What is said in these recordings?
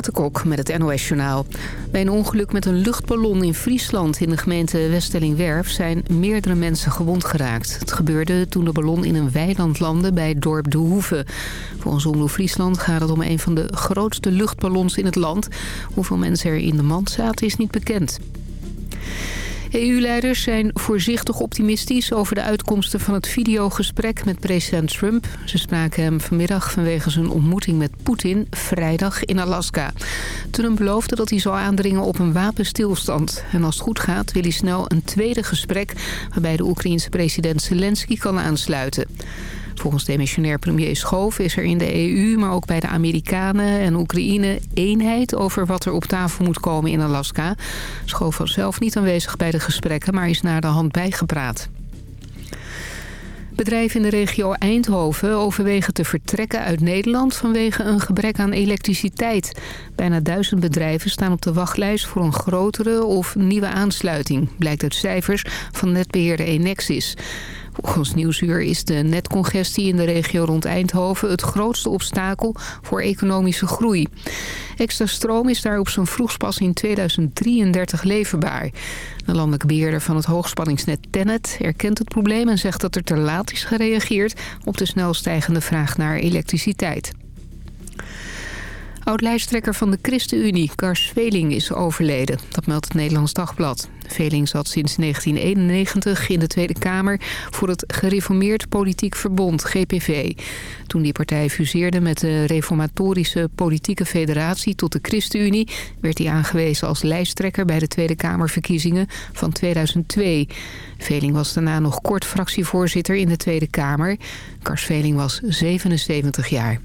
Renate met het NOS Journaal. Bij een ongeluk met een luchtballon in Friesland in de gemeente Westellingwerf... zijn meerdere mensen gewond geraakt. Het gebeurde toen de ballon in een weiland landde bij het dorp De Hoeve. Volgens Omroep Friesland gaat het om een van de grootste luchtballons in het land. Hoeveel mensen er in de mand zaten is niet bekend. EU-leiders zijn voorzichtig optimistisch over de uitkomsten van het videogesprek met president Trump. Ze spraken hem vanmiddag vanwege zijn ontmoeting met Poetin vrijdag in Alaska. Trump beloofde dat hij zou aandringen op een wapenstilstand. En als het goed gaat wil hij snel een tweede gesprek waarbij de Oekraïense president Zelensky kan aansluiten. Volgens demissionair premier Schoof is er in de EU, maar ook bij de Amerikanen en Oekraïne eenheid over wat er op tafel moet komen in Alaska. Schoof was zelf niet aanwezig bij de gesprekken, maar is naar de hand bijgepraat. Bedrijven in de regio Eindhoven overwegen te vertrekken uit Nederland vanwege een gebrek aan elektriciteit. Bijna duizend bedrijven staan op de wachtlijst voor een grotere of nieuwe aansluiting, blijkt uit cijfers van netbeheerder Enexis. Volgens Nieuwsuur is de netcongestie in de regio rond Eindhoven het grootste obstakel voor economische groei. Extra stroom is daar op zijn vroegst pas in 2033 leverbaar. De landelijke beheerder van het hoogspanningsnet Tennet erkent het probleem en zegt dat er te laat is gereageerd op de snel stijgende vraag naar elektriciteit. Oud-lijsttrekker van de ChristenUnie, Kars Veling, is overleden. Dat meldt het Nederlands Dagblad. Veling zat sinds 1991 in de Tweede Kamer voor het Gereformeerd Politiek Verbond, GPV. Toen die partij fuseerde met de Reformatorische Politieke Federatie tot de ChristenUnie... werd hij aangewezen als lijsttrekker bij de Tweede Kamerverkiezingen van 2002. Veling was daarna nog kort fractievoorzitter in de Tweede Kamer. Kars Veling was 77 jaar.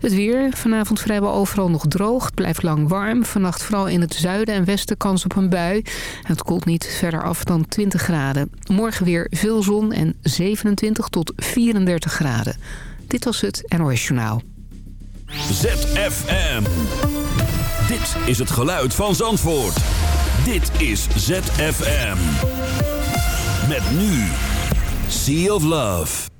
Het weer. Vanavond vrijwel overal nog droog. Het blijft lang warm. Vannacht vooral in het zuiden en westen kans op een bui. Het koelt niet verder af dan 20 graden. Morgen weer veel zon en 27 tot 34 graden. Dit was het NOS Journaal. ZFM. Dit is het geluid van Zandvoort. Dit is ZFM. Met nu. Sea of Love.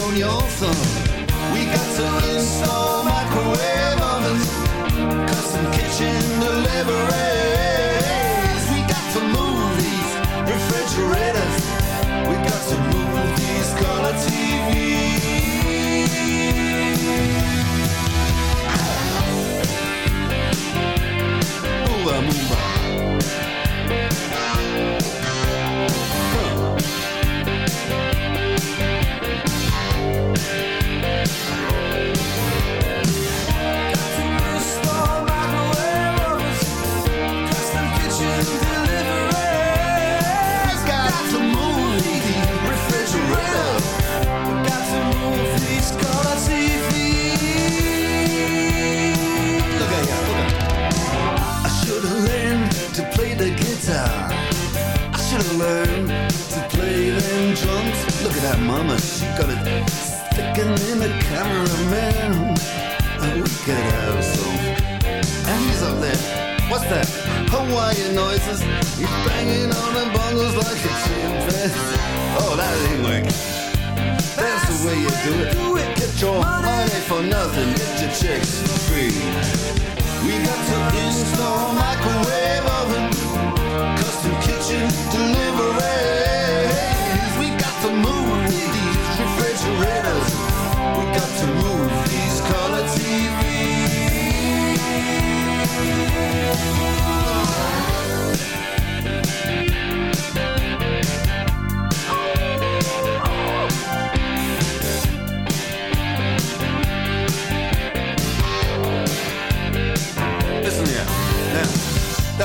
on your thumb. We got to install microwave ovens, custom kitchen deliveries. We got some movies, refrigerators. We got some What's that? Hawaiian noises. He's banging on the bongos like a chimpanzee. Oh, that ain't working. That's the way you do it. Do it. Get your money for nothing. Get your chicks free. We got to install microwave oven, custom kitchen delivery. We got to move these refrigerators. We got to move these color TVs.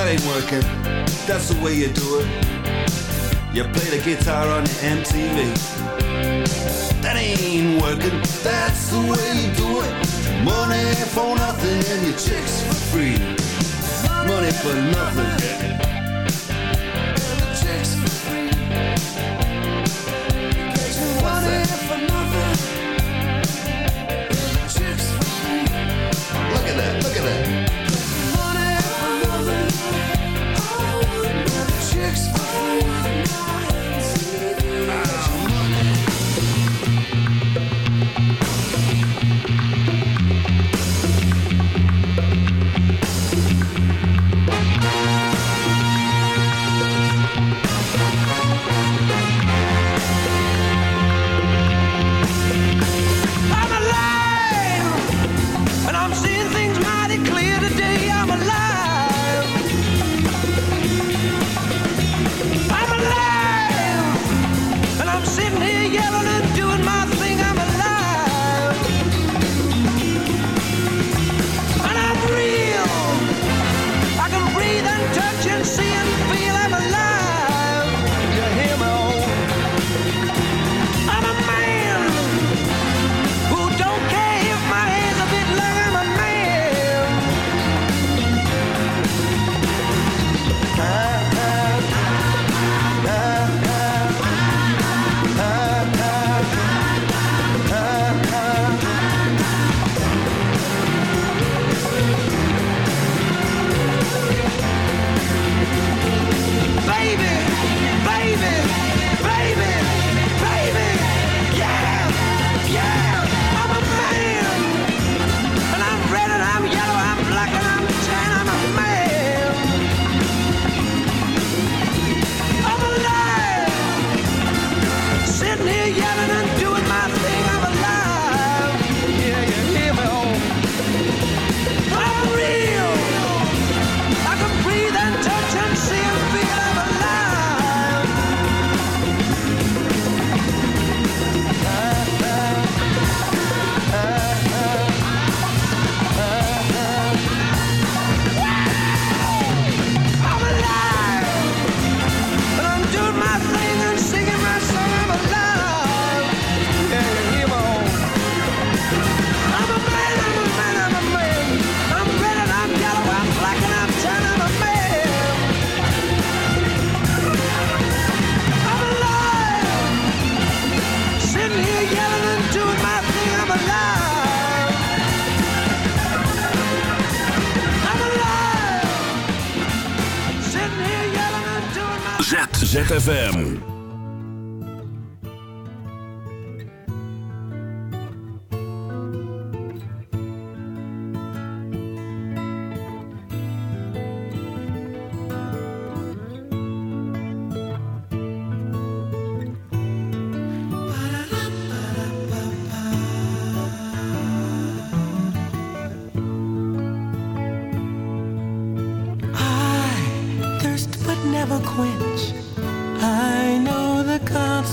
That ain't working. That's the way you do it. You play the guitar on MTV. That ain't working. That's the way you do it. Money for nothing your chicks for free. Money for nothing.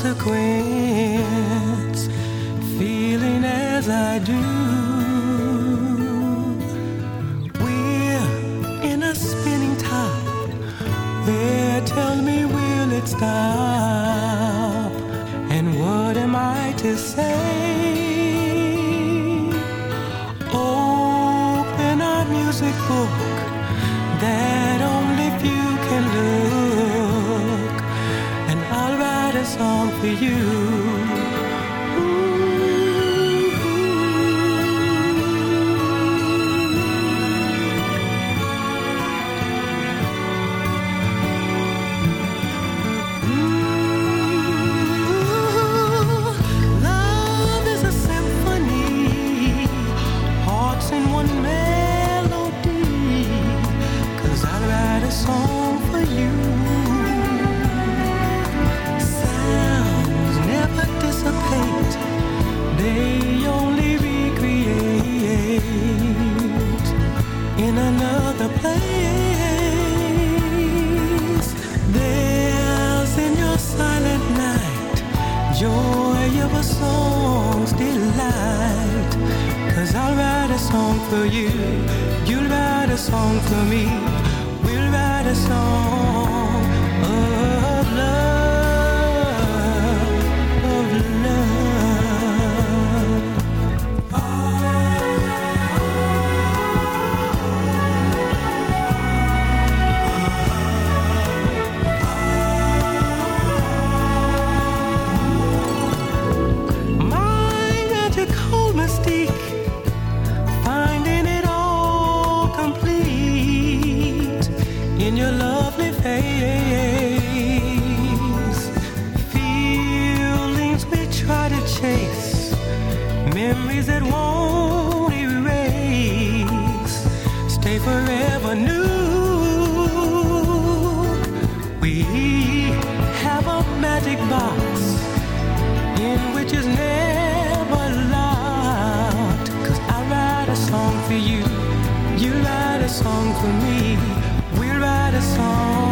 consequence, feeling as I do. song for me. We'll write a song.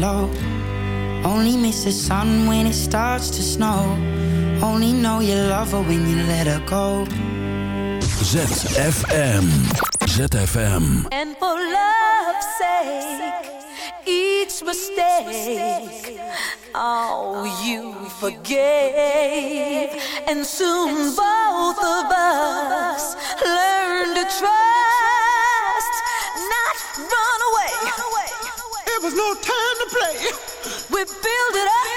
Low. Only miss the sun when it starts to snow. Only know you love her when you let her go. ZFM. ZFM. And for love's sake, each mistake, oh, you forgave. And soon both of us learn to trust, There was no time to play. We build it up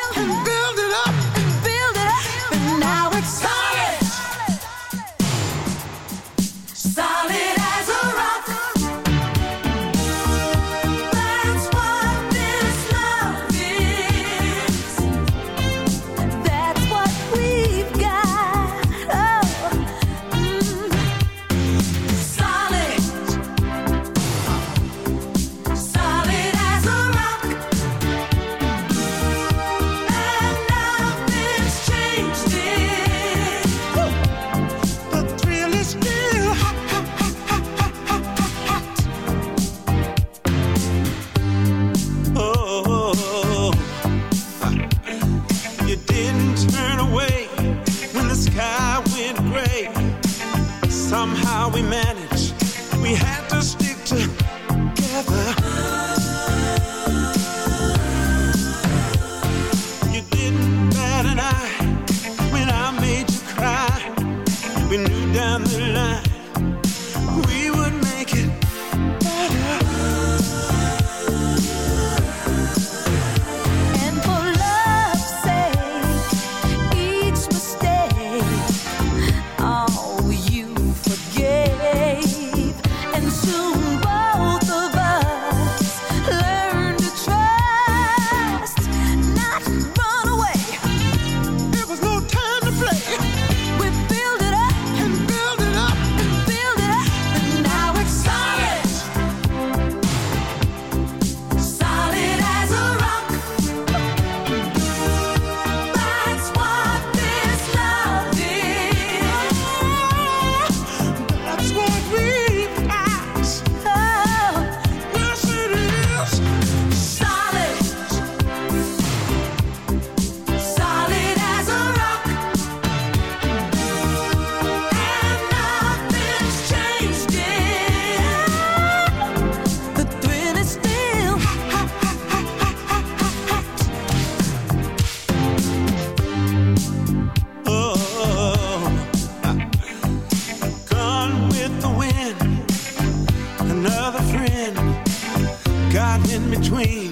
in between.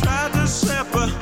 Tried to separate.